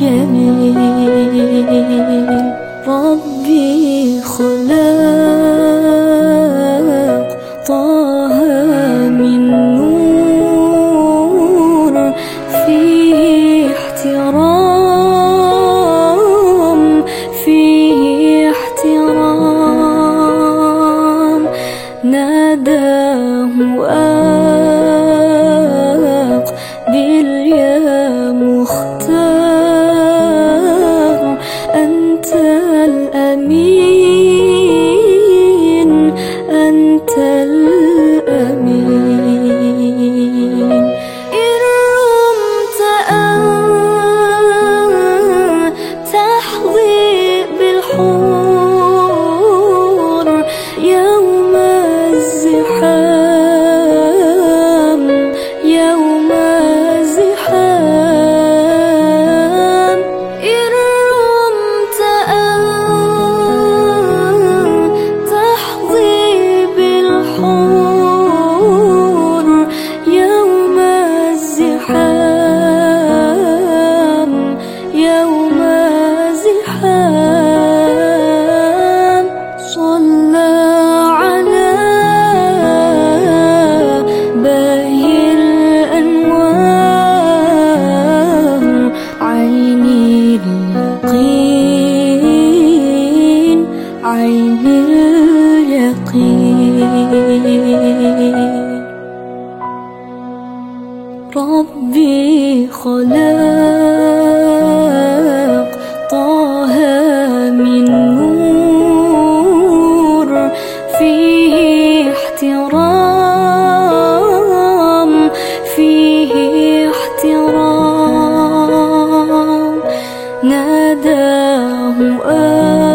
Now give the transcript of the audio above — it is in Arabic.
جميل ربي خلاق طه من نور فيه احترام فيه احترام. ناداه آه ربي خلاق طه من نور فيه احترام فيه احترام. ناداه آه